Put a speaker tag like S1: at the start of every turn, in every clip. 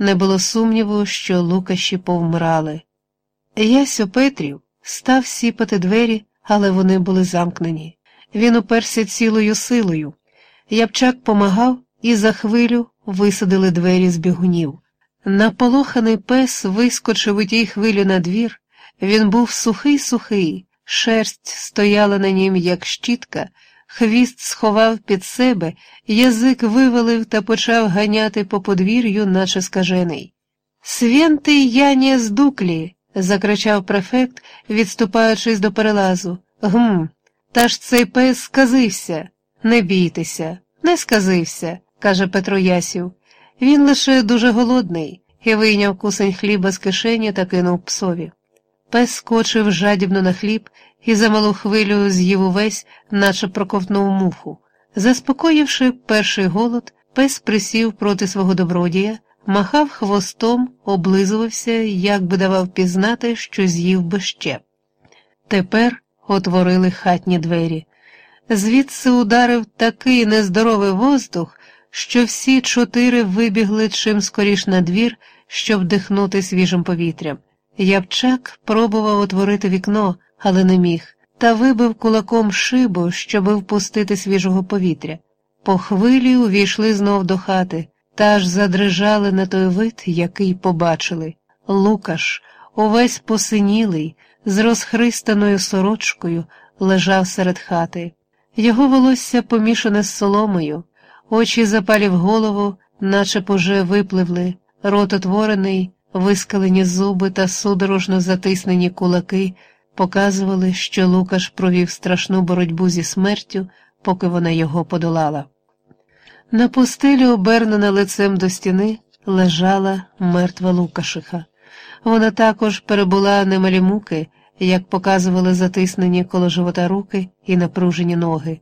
S1: не було сумніву, що Лукаші повмирали. Ясьо Петрів став сіпати двері, але вони були замкнені. Він уперся цілою силою. Ябчак помагав, і за хвилю висадили двері з бігунів. Наполоханий пес вискочив у тій хвилі на двір. Він був сухий сухий, шерсть стояла на нім, як щітка, хвіст сховав під себе, язик вивалив та почав ганяти по подвір'ю, наче скажений. Свєнтий я не здуклі, закричав префект, відступаючись до перелазу. Гм, та ж цей пес сказився. Не бійтеся, не сказився, каже Петро Ясів. Він лише дуже голодний і вийняв кусень хліба з кишені та кинув псові. Пес скочив жадібно на хліб і за малу хвилю з'їв увесь, наче проковтнув муху. Заспокоївши перший голод, пес присів проти свого добродія, махав хвостом, облизувався, як би давав пізнати, що з'їв би ще. Тепер отворили хатні двері. Звідси ударив такий нездоровий воздух, що всі чотири вибігли чим скоріш на двір, щоб дихнути свіжим повітрям. Ябчак пробував отворити вікно, але не міг, та вибив кулаком шибу, щоб впустити свіжого повітря. По хвилі увійшли знов до хати, та аж задрижали на той вид, який побачили. Лукаш, увесь посинілий, з розхристаною сорочкою, лежав серед хати. Його волосся помішане з соломою, очі запалі в голову, наче б уже випливли, рот отворений, вискалені зуби та судорожно затиснені кулаки показували, що Лукаш провів страшну боротьбу зі смертю, поки вона його подолала. На постелі, обернена лицем до стіни, лежала мертва Лукашиха. Вона також перебула немалі муки, як показували затиснені коло живота руки і напружені ноги.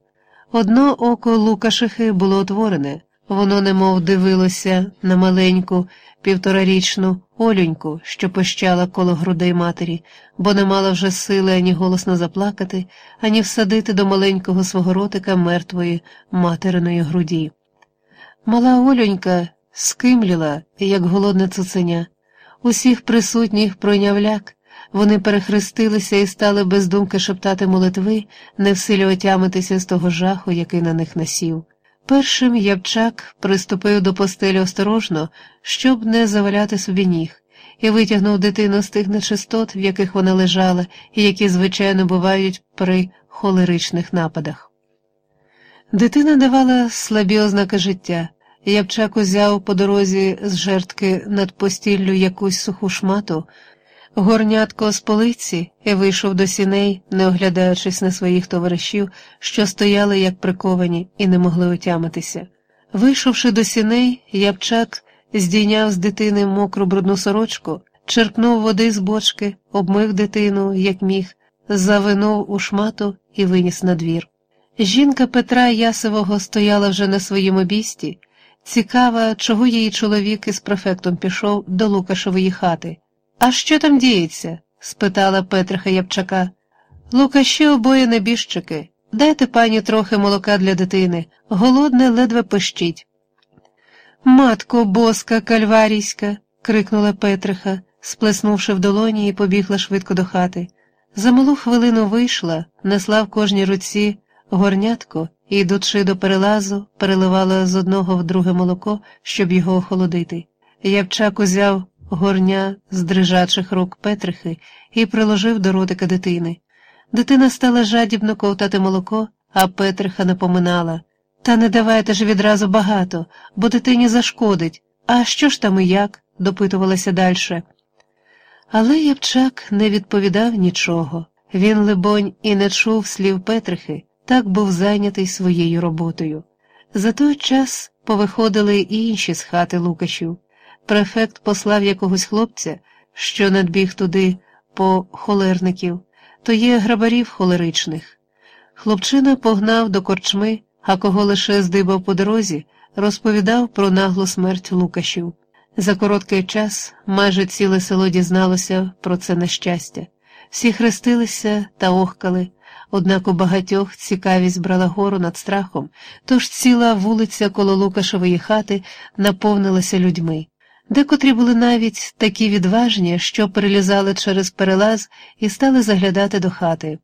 S1: Одно око Лукашихи було отворене, воно немов дивилося на маленьку півторарічну олюньку, що пощала коло грудей матері, бо не мала вже сили ані голосно заплакати, ані всадити до маленького свого ротика мертвої материної груді. Мала Олюнька скимліла, як голодне цуценя. Усіх присутніх пройняв ляк, вони перехрестилися і стали без думки шептати молитви, не в силі отямитися з того жаху, який на них насів. Першим Ябчак приступив до постелі осторожно, щоб не заваляти собі ніг, і витягнув дитину з тих нечистот, в яких вона лежала, і які, звичайно, бувають при холеричних нападах. Дитина давала слабі ознаки життя. Ябчак узяв по дорозі з жертки над постіллю якусь суху шмату, горнятко з полиці і вийшов до сіней, не оглядаючись на своїх товаришів, що стояли як приковані і не могли отямитися. Вийшовши до сіней, Ябчак здійняв з дитини мокру брудну сорочку, черпнув води з бочки, обмив дитину, як міг, завинув у шмату і виніс на двір. Жінка Петра Ясового стояла вже на своєму бісті. Цікава, чого її чоловік із префектом пішов до Лукашової хати. А що там діється? спитала Петриха Ябчака. Лукаші обоє небіжчики. Дайте пані трохи молока для дитини, голодне ледве пищить. Матко боска кальварійська. крикнула Петриха, сплеснувши в долоні і побігла швидко до хати. За малу хвилину вийшла, несла в кожній руці горнятко і, йдучи до перелазу, переливала з одного в друге молоко, щоб його охолодити. Явчак узяв горня з дрижачих рук Петрихи і приложив до ротика дитини. Дитина стала жадібно ковтати молоко, а Петриха напоминала Та не давайте ж відразу багато, бо дитині зашкодить. А що ж там і як? допитувалася далі. Але Явчак не відповідав нічого. Він, либонь, і не чув слів Петрихи, так був зайнятий своєю роботою. За той час повиходили і інші з хати Лукашів. Префект послав якогось хлопця, що надбіг туди по холерників, то є грабарів холеричних. Хлопчина погнав до корчми, а кого лише здибав по дорозі, розповідав про наглу смерть Лукашів. За короткий час майже ціле село дізналося про це нещастя. Всі хрестилися та охкали, однак у багатьох цікавість брала гору над страхом, тож ціла вулиця коло Лукашевої хати наповнилася людьми. Декотрі були навіть такі відважні, що перелізали через перелаз і стали заглядати до хати.